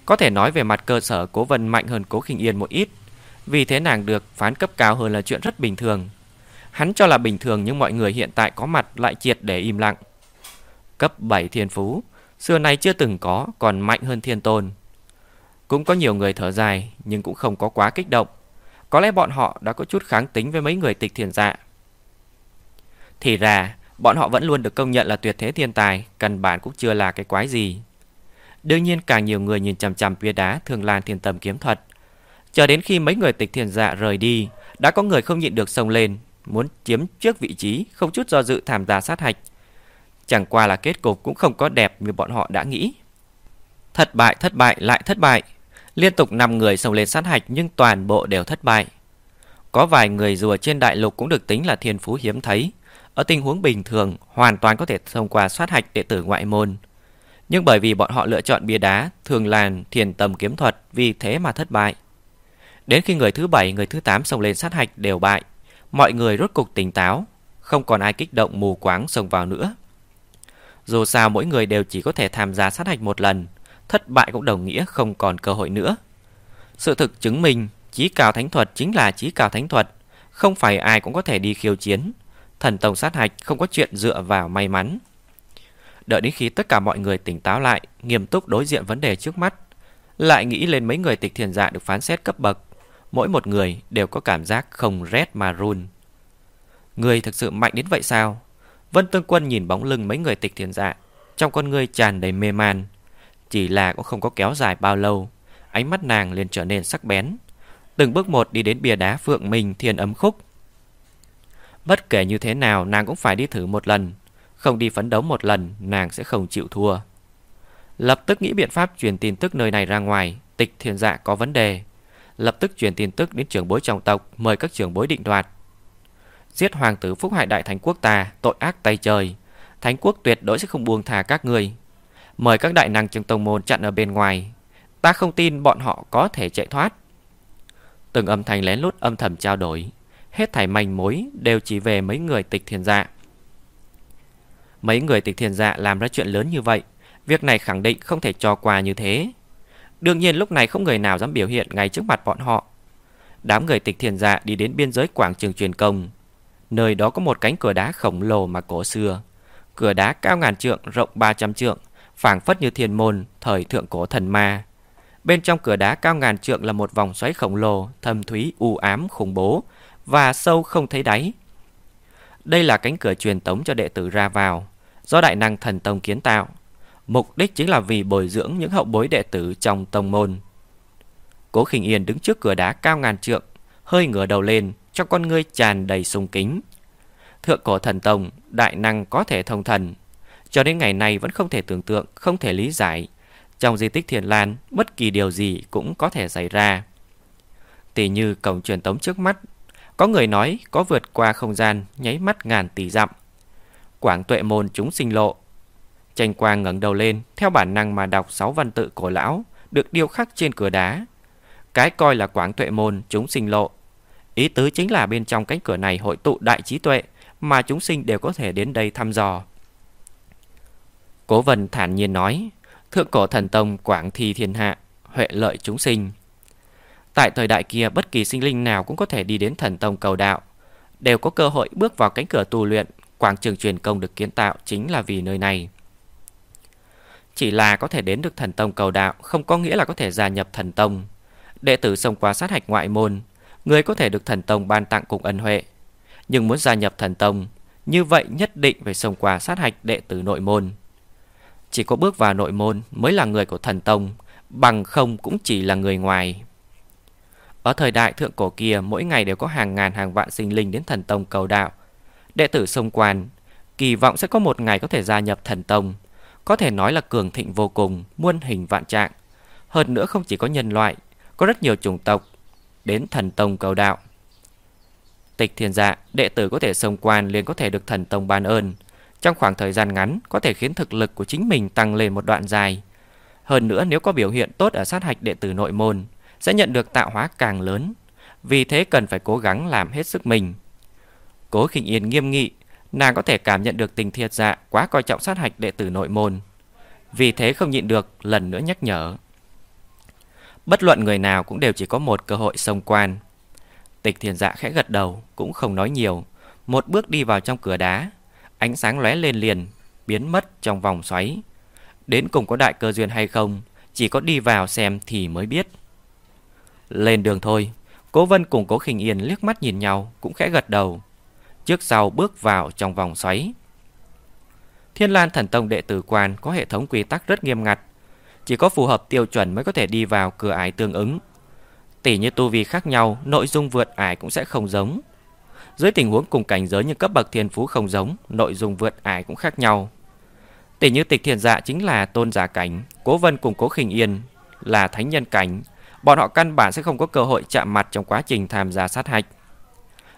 [SPEAKER 1] Có thể nói về mặt cơ sở cố vân mạnh hơn cố khinh yên một ít, vì thế nàng được phán cấp cao hơn là chuyện rất bình thường. Hắn cho là bình thường nhưng mọi người hiện tại có mặt lại triệt để im lặng. Cấp 7 thiên phú, xưa nay chưa từng có, còn mạnh hơn thiên tôn. Cũng có nhiều người thở dài nhưng cũng không có quá kích động. Có lẽ bọn họ đã có chút kháng tính với mấy người tịch thiền dạ. Thì ra, Bọn họ vẫn luôn được công nhận là tuyệt thế thiên tài Căn bản cũng chưa là cái quái gì. Đương nhiên càng nhiều người nhìn chằm chằm bia đá Thường lan thiên tầm kiếm thuật. Chờ đến khi mấy người tịch thiền dạ rời đi Đã có người không nhịn được sông lên Muốn chiếm trước vị trí Không chút do dự tham gia sát hạch. Chẳng qua là kết cục cũng không có đẹp như bọn họ đã nghĩ. Thất bại, thất bại, lại thất bại. Liên tục 5 người xông lên sát hạch Nhưng toàn bộ đều thất bại. Có vài người rùa trên đại lục cũng được tính là thiên phú hiếm thấy ở tình huống bình thường hoàn toàn có thể thông qua sát hạch đệ tử ngoại môn. Nhưng bởi vì bọn họ lựa chọn bia đá, thường làn, thiền tầm kiếm thuật, vì thế mà thất bại. Đến khi người thứ bảy, người thứ tám xông lên sát hạch đều bại, mọi người rốt cục tỉnh táo, không còn ai kích động mù quáng xông vào nữa. Dù sao mỗi người đều chỉ có thể tham gia sát hạch một lần, thất bại cũng đồng nghĩa không còn cơ hội nữa. Sự thực chứng minh, trí cao thánh thuật chính là trí cao thánh thuật, không phải ai cũng có thể đi khiêu chiến, Thần tông sát hạch không có chuyện dựa vào may mắn. Đợi đến khi tất cả mọi người tỉnh táo lại, Nghiêm túc đối diện vấn đề trước mắt, Lại nghĩ lên mấy người tịch thiền dạ được phán xét cấp bậc, Mỗi một người đều có cảm giác không rét mà run. Người thực sự mạnh đến vậy sao? Vân Tương Quân nhìn bóng lưng mấy người tịch thiền dạ Trong con người tràn đầy mê man. Chỉ là cũng không có kéo dài bao lâu, Ánh mắt nàng liền trở nên sắc bén. Từng bước một đi đến bia đá phượng minh thiên ấm khúc. Bất kể như thế nào, nàng cũng phải đi thử một lần. Không đi phấn đấu một lần, nàng sẽ không chịu thua. Lập tức nghĩ biện pháp truyền tin tức nơi này ra ngoài. Tịch thiên dạ có vấn đề. Lập tức truyền tin tức đến trưởng bối trọng tộc, Mời các trưởng bối định đoạt. Giết hoàng tử phúc hại đại thánh quốc ta, Tội ác tay trời. Thánh quốc tuyệt đối sẽ không buông thả các người Mời các đại năng trong tông môn chặn ở bên ngoài. Ta không tin bọn họ có thể chạy thoát. Từng âm thanh lén lút âm thầm trao đổi. Hết thảy manh mối đều chỉ về mấy người tịch thiền dạ Mấy người tịch thiền dạ làm ra chuyện lớn như vậy Việc này khẳng định không thể cho qua như thế Đương nhiên lúc này không người nào dám biểu hiện ngay trước mặt bọn họ Đám người tịch thiền dạ đi đến biên giới quảng trường truyền công. Nơi đó có một cánh cửa đá khổng lồ mà cổ xưa. Cửa đá cao ngàn trượng, rộng 300 trượng, phảng phất như thiên môn, thời thượng cổ thần ma. Bên trong cửa đá cao ngàn trượng là một vòng xoáy khổng lồ, thâm thúy, u ám, khủng bố và sâu không thấy đáy. Đây là cánh cửa truyền tống cho đệ tử ra vào, do đại năng thần tông kiến tạo. Mục đích chính là vì bồi dưỡng những hậu bối đệ tử trong tông môn. Cố Khinh Yên đứng trước cửa đá cao ngàn trượng, hơi ngửa đầu lên, trong con ngươi tràn đầy sung kính. Thượng cổ thần tông, đại năng có thể thông thần, cho đến ngày nay vẫn không thể tưởng tượng, không thể lý giải. Trong di tích Thiền Lan, bất kỳ điều gì cũng có thể xảy ra. Tỷ như cổng truyền tống trước mắt, có người nói có vượt qua không gian, nháy mắt ngàn tỷ dặm. Quảng tuệ môn chúng sinh lộ. Tranh quang ngẩng đầu lên, theo bản năng mà đọc sáu văn tự cổ lão, được điêu khắc trên cửa đá. Cái coi là quảng tuệ môn chúng sinh lộ. Ý tứ chính là bên trong cánh cửa này hội tụ đại trí tuệ mà chúng sinh đều có thể đến đây thăm dò. Cố vân thản nhiên nói, thượng cổ thần tông quảng thi thiên hạ, huệ lợi chúng sinh. Tại thời đại kia, bất kỳ sinh linh nào cũng có thể đi đến thần tông cầu đạo, đều có cơ hội bước vào cánh cửa tu luyện. Quảng trường truyền công được kiến tạo chính là vì nơi này. Chỉ là có thể đến được thần tông cầu đạo không có nghĩa là có thể gia nhập thần tông. Đệ tử xông qua sát hạch ngoại môn, người có thể được thần tông ban tặng cùng ân huệ. Nhưng muốn gia nhập thần tông, như vậy nhất định phải xông qua sát hạch đệ tử nội môn. Chỉ có bước vào nội môn mới là người của thần tông, bằng không cũng chỉ là người ngoài. Ở thời đại thượng cổ kia, mỗi ngày đều có hàng ngàn hàng vạn sinh linh đến thần tông cầu đạo. Đệ tử sông quan, kỳ vọng sẽ có một ngày có thể gia nhập thần tông. Có thể nói là cường thịnh vô cùng, muôn hình vạn trạng. Hơn nữa không chỉ có nhân loại, có rất nhiều chủng tộc đến thần tông cầu đạo. Tịch thiên dạ, đệ tử có thể sông quan liền có thể được thần tông ban ơn. Trong khoảng thời gian ngắn có thể khiến thực lực của chính mình tăng lên một đoạn dài. Hơn nữa nếu có biểu hiện tốt ở sát hạch đệ tử nội môn, sẽ nhận được tạo hóa càng lớn. Vì thế cần phải cố gắng làm hết sức mình. Cố khinh yên nghiêm nghị, nàng có thể cảm nhận được tình thiệt dạ quá coi trọng sát hạch đệ tử nội môn. Vì thế không nhịn được lần nữa nhắc nhở. Bất luận người nào cũng đều chỉ có một cơ hội xông quan. Tịch thiền dạ khẽ gật đầu, cũng không nói nhiều. Một bước đi vào trong cửa đá, ánh sáng lóe lên liền, biến mất trong vòng xoáy. Đến cùng có đại cơ duyên hay không, chỉ có đi vào xem thì mới biết. Lên đường thôi, Cố Vân cùng Cố Khinh Yên liếc mắt nhìn nhau, cũng khẽ gật đầu. Trước sau bước vào trong vòng xoáy. Thiên Lan Thần Tông đệ tử quan có hệ thống quy tắc rất nghiêm ngặt, chỉ có phù hợp tiêu chuẩn mới có thể đi vào cửa ải tương ứng. Tỷ như tu vi khác nhau, nội dung vượt ải cũng sẽ không giống. Dưới tình huống cùng cảnh giới như cấp bậc thiên phú không giống, nội dung vượt ải cũng khác nhau. Tỷ như tịch thiền dạ chính là tôn giả cảnh, cố vân cùng cố khinh yên là thánh nhân cảnh, bọn họ căn bản sẽ không có cơ hội chạm mặt trong quá trình tham gia sát hạch.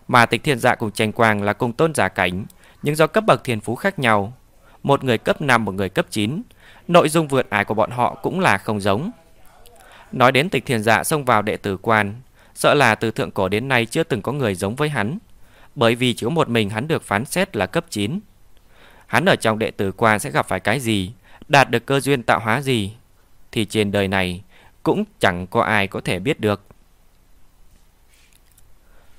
[SPEAKER 1] Mà tịch thiên dạ cùng tranh quang là cùng tôn giả cảnh, nhưng do cấp bậc thiên phú khác nhau, một người cấp 5, một người cấp 9, nội dung vượt ải của bọn họ cũng là không giống. Nói đến tịch thiên dạ xông vào đệ tử quan, sợ là từ thượng cổ đến nay chưa từng có người giống với hắn, bởi vì chỉ có một mình hắn được phán xét là cấp 9. Hắn ở trong đệ tử quan sẽ gặp phải cái gì, đạt được cơ duyên tạo hóa gì, thì trên đời này cũng chẳng có ai có thể biết được.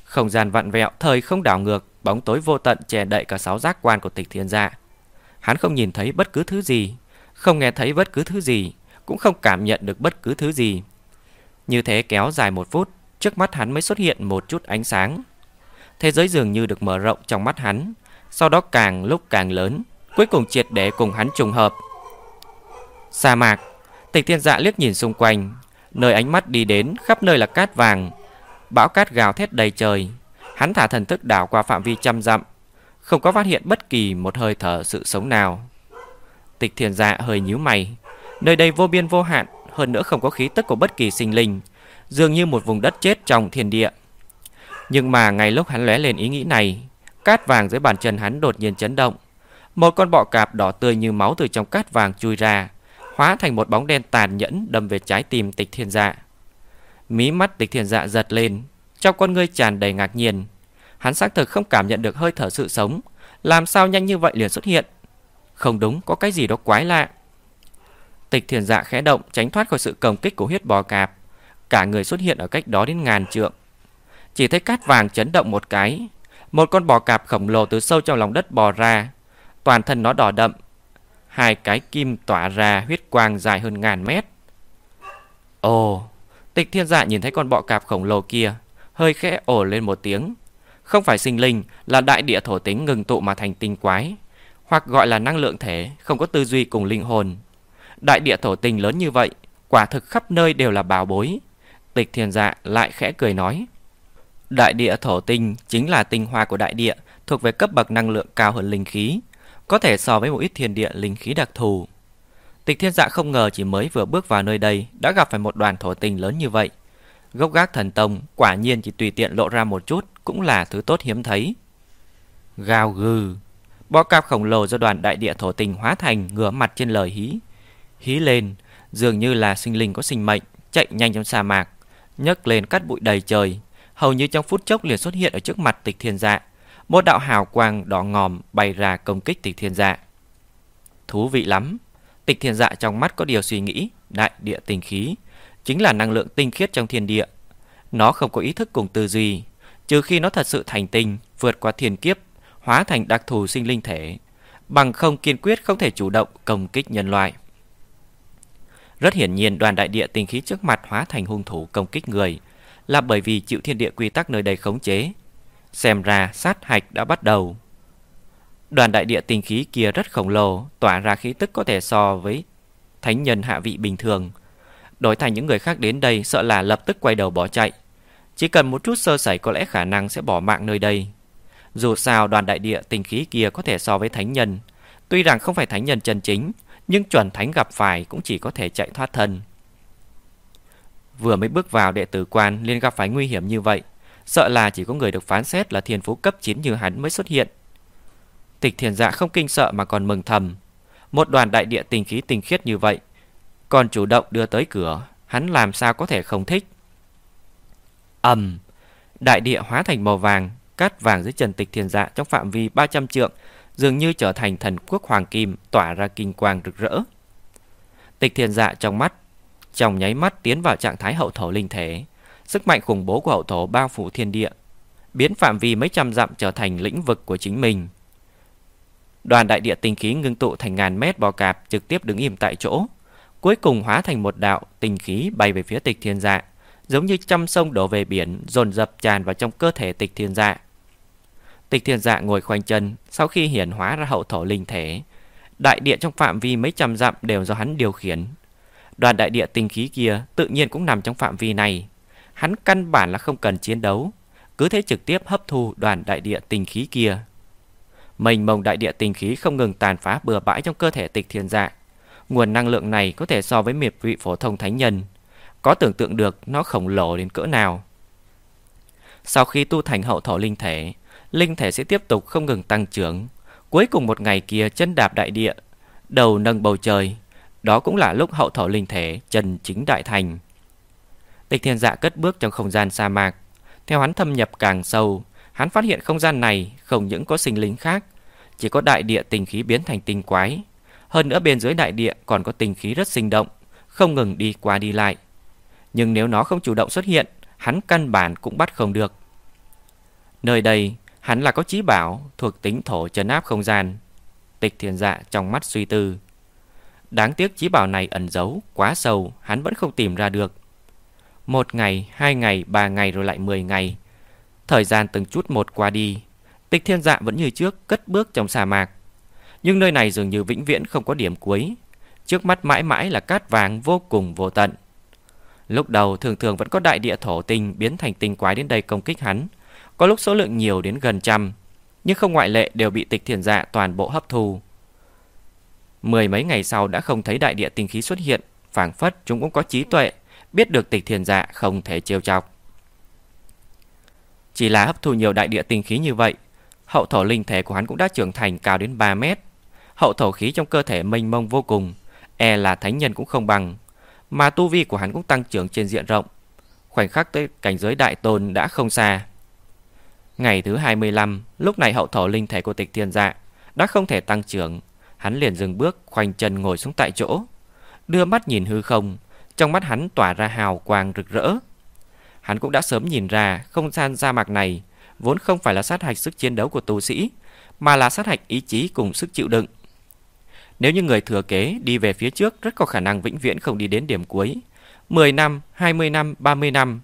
[SPEAKER 1] Không gian vặn vẹo, thời không đảo ngược, bóng tối vô tận che đậy cả sáu giác quan của tịch thiên dạ. Hắn không nhìn thấy bất cứ thứ gì, không nghe thấy bất cứ thứ gì, cũng không cảm nhận được bất cứ thứ gì. Như thế kéo dài một phút, trước mắt hắn mới xuất hiện một chút ánh sáng. Thế giới dường như được mở rộng trong mắt hắn, sau đó càng lúc càng lớn, cuối cùng triệt để cùng hắn trùng hợp. Sa mạc, tịch thiên dạ liếc nhìn xung quanh, nơi ánh mắt đi đến khắp nơi là cát vàng, bão cát gào thét đầy trời. Hắn thả thần thức đảo qua phạm vi trăm dặm, không có phát hiện bất kỳ một hơi thở sự sống nào. Tịch thiền dạ hơi nhíu mày, nơi đây vô biên vô hạn, hơn nữa không có khí tức của bất kỳ sinh linh, dường như một vùng đất chết trong thiên địa. Nhưng mà ngay lúc hắn lóe lên ý nghĩ này, cát vàng dưới bàn chân hắn đột nhiên chấn động. Một con bọ cạp đỏ tươi như máu từ trong cát vàng chui ra, hóa thành một bóng đen tàn nhẫn đâm về trái tim tịch thiên dạ. Mí mắt tịch thiên dạ giật lên, trong con ngươi tràn đầy ngạc nhiên. Hắn xác thực không cảm nhận được hơi thở sự sống, làm sao nhanh như vậy liền xuất hiện. Không đúng, có cái gì đó quái lạ. Tịch thiền dạ khẽ động tránh thoát khỏi sự công kích của huyết bò cạp. Cả người xuất hiện ở cách đó đến ngàn trượng. Chỉ thấy cát vàng chấn động một cái Một con bò cạp khổng lồ từ sâu trong lòng đất bò ra Toàn thân nó đỏ đậm Hai cái kim tỏa ra huyết quang dài hơn ngàn mét. Ồ, Tịch thiên dạ nhìn thấy con bọ cạp khổng lồ kia, Hơi khẽ ồ lên một tiếng. Không phải sinh linh, Là đại địa thổ tính ngừng tụ mà thành tinh quái, Hoặc gọi là năng lượng thể, Không có tư duy cùng linh hồn. Đại địa thổ tình lớn như vậy, Quả thực khắp nơi đều là bảo bối. Tịch thiên dạ lại khẽ cười nói, Đại địa thổ tinh chính là tinh hoa của đại địa, Thuộc về cấp bậc năng lượng cao hơn linh khí. Có thể so với một ít thiên địa linh khí đặc thù. Tịch thiên dạ không ngờ chỉ mới vừa bước vào nơi đây Đã gặp phải một đoàn thổ tinh lớn như vậy. Gốc gác thần tông Quả nhiên chỉ tùy tiện lộ ra một chút, Cũng là thứ tốt hiếm thấy. Gào gừ. Bọ cạp khổng lồ do đoàn đại địa thổ tinh hóa thành Ngửa mặt trên lời hí. Hí lên, Dường như là sinh linh có sinh mệnh, Chạy nhanh trong sa mạc, nhấc lên cắt bụi đầy trời. Hầu như trong phút chốc liền xuất hiện ở trước mặt tịch thiên dạ. Một đạo hào quang đỏ ngòm bay ra công kích tịch thiên dạ. Thú vị lắm. Tịch thiên dạ trong mắt có điều suy nghĩ, Đại địa tinh khí, Chính là năng lượng tinh khiết trong thiên địa. Nó không có ý thức cùng tư duy, Trừ khi nó thật sự thành tinh, Vượt qua thiên kiếp, Hóa thành đặc thù sinh linh thể, Bằng không kiên quyết không thể chủ động công kích nhân loại. Rất hiển nhiên đoàn đại địa tinh khí trước mặt hóa thành hung thủ công kích người, Là bởi vì chịu thiên địa quy tắc nơi đây khống chế Xem ra sát hạch đã bắt đầu. Đoàn đại địa tinh khí kia rất khổng lồ, Tỏa ra khí tức có thể so với Thánh nhân hạ vị bình thường. Đổi thành những người khác đến đây, Sợ là lập tức quay đầu bỏ chạy. Chỉ cần một chút sơ sẩy có lẽ khả năng sẽ bỏ mạng nơi đây. Dù sao, đoàn đại địa tinh khí kia có thể so với thánh nhân. Tuy rằng không phải thánh nhân chân chính, Nhưng chuẩn thánh gặp phải cũng chỉ có thể chạy thoát thân. Vừa mới bước vào đệ tử quan, liền gặp phải nguy hiểm như vậy. Sợ là chỉ có người được phán xét là thiên phú cấp 9 như hắn mới xuất hiện. Tịch thiền dạ không kinh sợ mà còn mừng thầm. Một đoàn đại địa tình khí tinh khiết như vậy, Còn chủ động đưa tới cửa, Hắn làm sao có thể không thích? Ầm, Đại địa hóa thành màu vàng Cát vàng dưới chân tịch thiền dạ Trong phạm vi 300 trượng, Dường như trở thành thần quốc hoàng kim, Tỏa ra kinh quang rực rỡ. Tịch thiền dạ trong mắt, Trong nháy mắt tiến vào trạng thái hậu thổ linh thể. Sức mạnh khủng bố của hậu thổ bao phủ thiên địa Biến phạm vi mấy trăm dặm trở thành lĩnh vực của chính mình Đoàn đại địa tinh khí ngưng tụ thành ngàn mét bò cạp trực tiếp đứng im tại chỗ. Cuối cùng hóa thành một đạo tinh khí bay về phía tịch thiên dạ, giống như trăm sông đổ về biển, dồn dập tràn vào trong cơ thể tịch thiên dạ. Tịch thiên dạ ngồi khoanh chân, sau khi hiển hóa ra hậu thổ linh thể, đại địa trong phạm vi mấy trăm dặm đều do hắn điều khiển. Đoàn đại địa tinh khí kia tự nhiên cũng nằm trong phạm vi này. Hắn căn bản là không cần chiến đấu, cứ thế trực tiếp hấp thu đoàn đại địa tinh khí kia. mình mông đại địa tinh khí không ngừng tàn phá bừa bãi trong cơ thể tịch thiên dạ. Nguồn năng lượng này có thể so với miệt vị phổ thông thánh nhân. Có tưởng tượng được nó khổng lồ đến cỡ nào. Sau khi tu thành hậu thổ linh thể, linh thể sẽ tiếp tục không ngừng tăng trưởng. Cuối cùng một ngày kia chân đạp đại địa, đầu nâng bầu trời. Đó cũng là lúc hậu thổ linh thể chân chính đại thành. Tịch thiên dạ cất bước trong không gian sa mạc. Theo hắn thâm nhập càng sâu, Hắn phát hiện không gian này không những có sinh linh khác, chỉ có đại địa tình khí biến thành tinh quái. Hơn nữa bên dưới đại địa còn có tình khí rất sinh động, không ngừng đi qua đi lại. Nhưng nếu nó không chủ động xuất hiện, hắn căn bản cũng bắt không được. Nơi đây, hắn là có trí bảo thuộc tính thổ trấn áp không gian. Tịch thiền dạ trong mắt suy tư. Đáng tiếc trí bảo này ẩn giấu quá sâu, hắn vẫn không tìm ra được. Một ngày, hai ngày, ba ngày rồi lại mười ngày, Thời gian từng chút một qua đi Tịch thiên dạ vẫn như trước cất bước trong sa mạc. Nhưng nơi này dường như vĩnh viễn không có điểm cuối. Trước mắt mãi mãi là cát vàng vô cùng vô tận. Lúc đầu thường thường vẫn có đại địa thổ tinh biến thành tinh quái đến đây công kích hắn. Có lúc số lượng nhiều đến gần trăm Nhưng không ngoại lệ đều bị tịch thiên dạ toàn bộ hấp thu. Mười mấy ngày sau đã không thấy đại địa tinh khí xuất hiện phảng phất chúng cũng có trí tuệ. Biết được tịch thiên dạ không thể trêu chọc chỉ là hấp thu nhiều đại địa tinh khí như vậy, hậu thổ linh thể của hắn cũng đã trưởng thành cao đến 3 mét. Hậu thổ khí trong cơ thể mênh mông vô cùng, e là thánh nhân cũng không bằng. Mà tu vi của hắn cũng tăng trưởng trên diện rộng. Khoảnh khắc tới cảnh giới đại tôn đã không xa. Ngày thứ 25, lúc này hậu thổ linh thể của tịch thiên dạ đã không thể tăng trưởng. Hắn liền dừng bước khoanh chân ngồi xuống tại chỗ. Đưa mắt nhìn hư không, trong mắt hắn tỏa ra hào quang rực rỡ. Hắn cũng đã sớm nhìn ra không gian ra mạc này vốn không phải là sát hạch sức chiến đấu của tu sĩ, mà là sát hạch ý chí cùng sức chịu đựng. Nếu như người thừa kế đi về phía trước rất có khả năng vĩnh viễn không đi đến điểm cuối. 10 năm, 20 năm, 30 năm.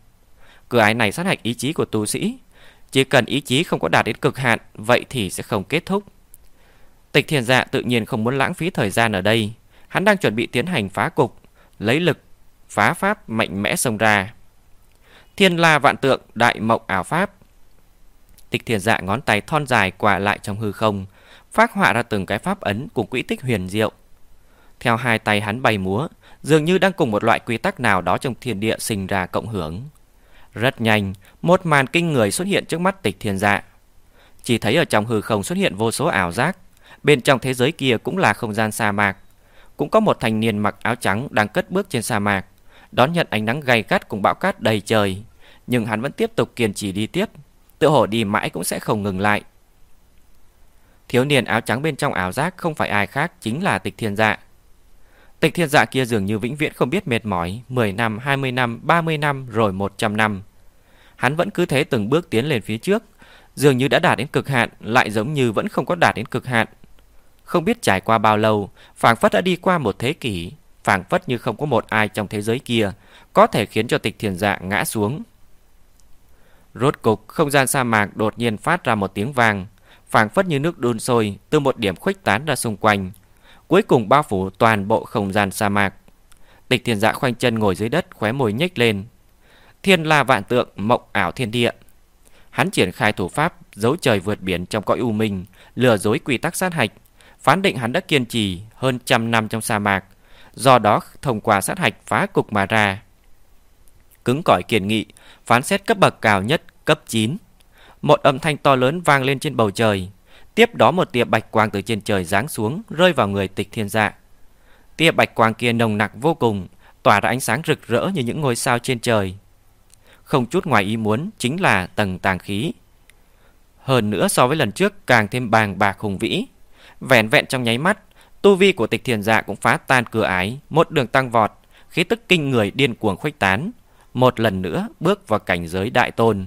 [SPEAKER 1] Cửa ái này sát hạch ý chí của tu sĩ. Chỉ cần ý chí không có đạt đến cực hạn, vậy thì sẽ không kết thúc. Tịch thiền dạ tự nhiên không muốn lãng phí thời gian ở đây. Hắn đang chuẩn bị tiến hành phá cục, lấy lực, phá pháp mạnh mẽ xông ra. Thiên la vạn tượng, đại mộng ảo pháp. Tịch thiền dạ ngón tay thon dài quả lại trong hư không, phát họa ra từng cái pháp ấn cùng quỹ tích huyền diệu. Theo hai tay hắn bay múa, dường như đang cùng một loại quy tắc nào đó trong thiên địa sinh ra cộng hưởng. Rất nhanh, một màn kinh người xuất hiện trước mắt tịch thiên dạ. Chỉ thấy ở trong hư không xuất hiện vô số ảo giác, bên trong thế giới kia cũng là không gian sa mạc. Cũng có một thanh niên mặc áo trắng đang cất bước trên sa mạc, đón nhận ánh nắng gay gắt cùng bão cát đầy trời. Nhưng hắn vẫn tiếp tục kiên trì đi tiếp, tự hổ đi mãi cũng sẽ không ngừng lại. Thiếu niên áo trắng bên trong ảo giác không phải ai khác chính là tịch thiên dạ. Tịch thiên dạ kia dường như vĩnh viễn không biết mệt mỏi 10 năm, 20 năm, 30 năm rồi 100 năm Hắn vẫn cứ thế từng bước tiến lên phía trước Dường như đã đạt đến cực hạn Lại giống như vẫn không có đạt đến cực hạn Không biết trải qua bao lâu phảng phất đã đi qua một thế kỷ phảng phất như không có một ai trong thế giới kia Có thể khiến cho tịch thiền dạ ngã xuống Rốt cục không gian sa mạc đột nhiên phát ra một tiếng vang phảng phất như nước đun sôi từ một điểm khuếch tán ra xung quanh cuối cùng bao phủ toàn bộ không gian sa mạc. Tịch thiền dạ khoanh chân ngồi dưới đất khóe môi nhếch lên. Thiên la vạn tượng mộng ảo thiên địa. Hắn triển khai thủ pháp giấu trời vượt biển trong cõi u minh, lừa dối quy tắc sát hạch, phán định hắn đã kiên trì hơn trăm năm trong sa mạc, do đó thông qua sát hạch phá cục mà ra. Cứng cỏi kiên nghị, phán xét cấp bậc cao nhất cấp 9. Một âm thanh to lớn vang lên trên bầu trời, Tiếp đó một tia bạch quang từ trên trời giáng xuống rơi vào người tịch thiên dạ. Tia bạch quang kia nồng nặc vô cùng, tỏa ra ánh sáng rực rỡ như những ngôi sao trên trời. Không chút ngoài ý muốn chính là tầng tàng khí. Hơn nữa so với lần trước càng thêm bàng bạc hùng vĩ. Vẹn vẹn trong nháy mắt, tu vi của tịch thiền dạ cũng phá tan cửa ái, một đường tăng vọt, khí tức kinh người điên cuồng khuếch tán, một lần nữa bước vào cảnh giới đại tôn.